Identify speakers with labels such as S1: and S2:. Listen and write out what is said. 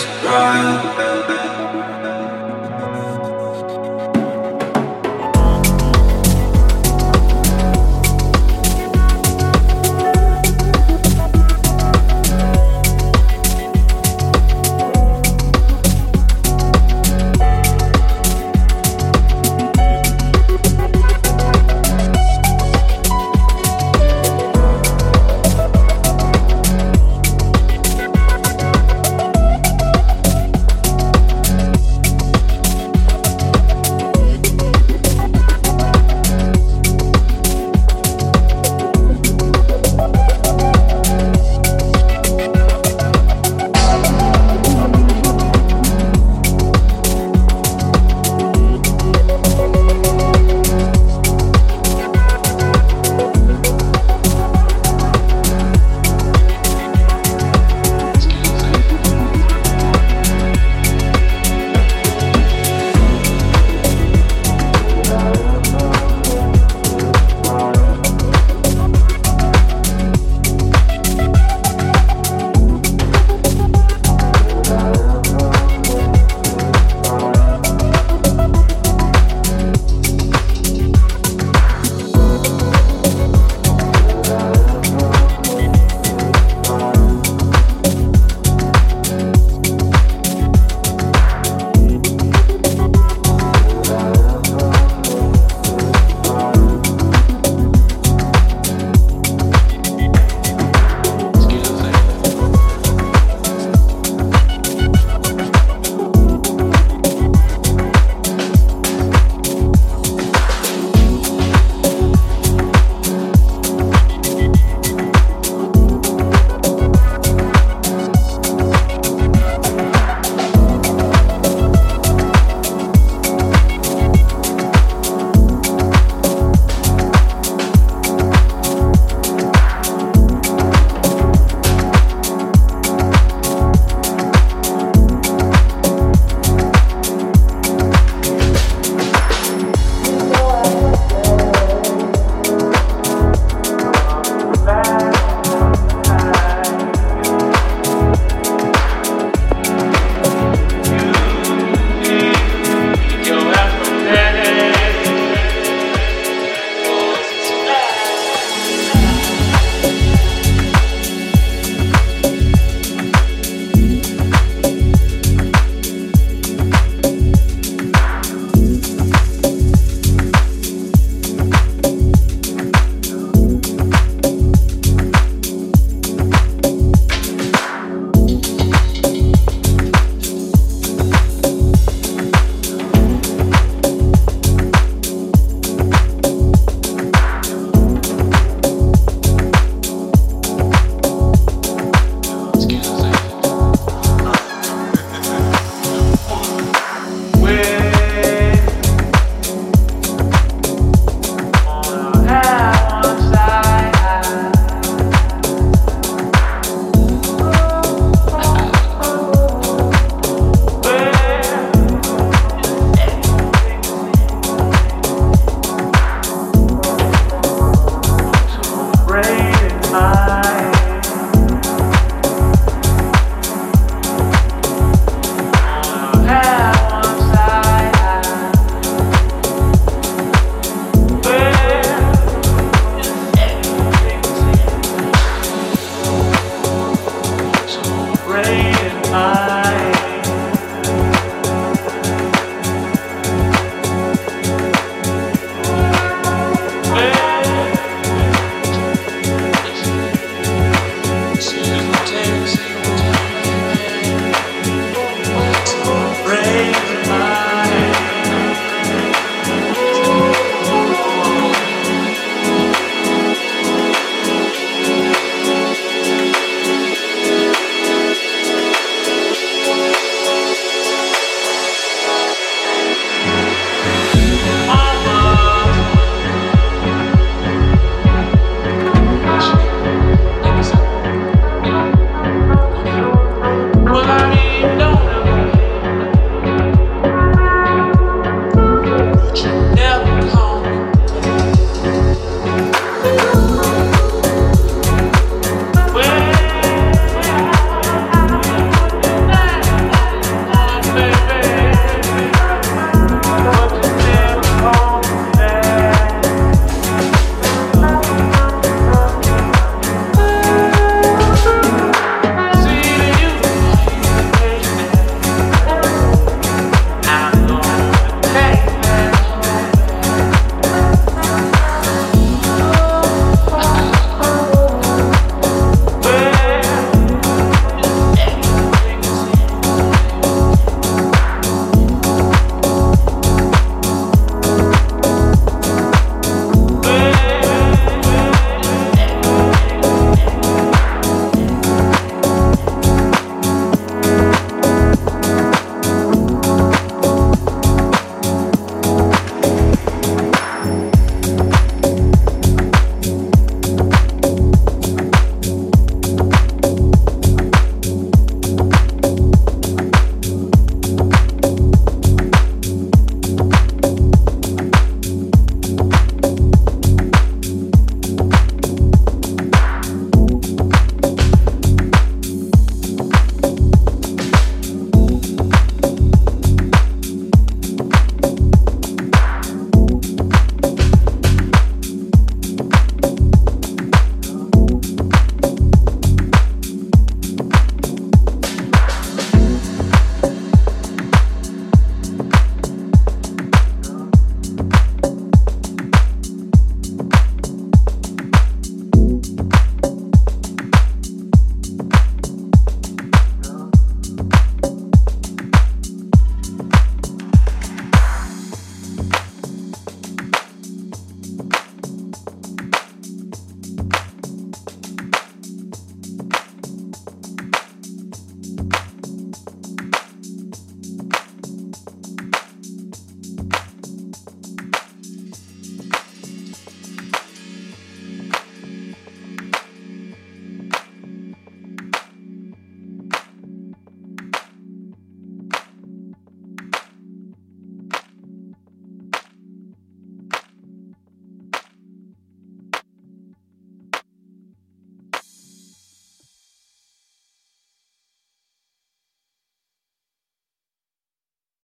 S1: Just right.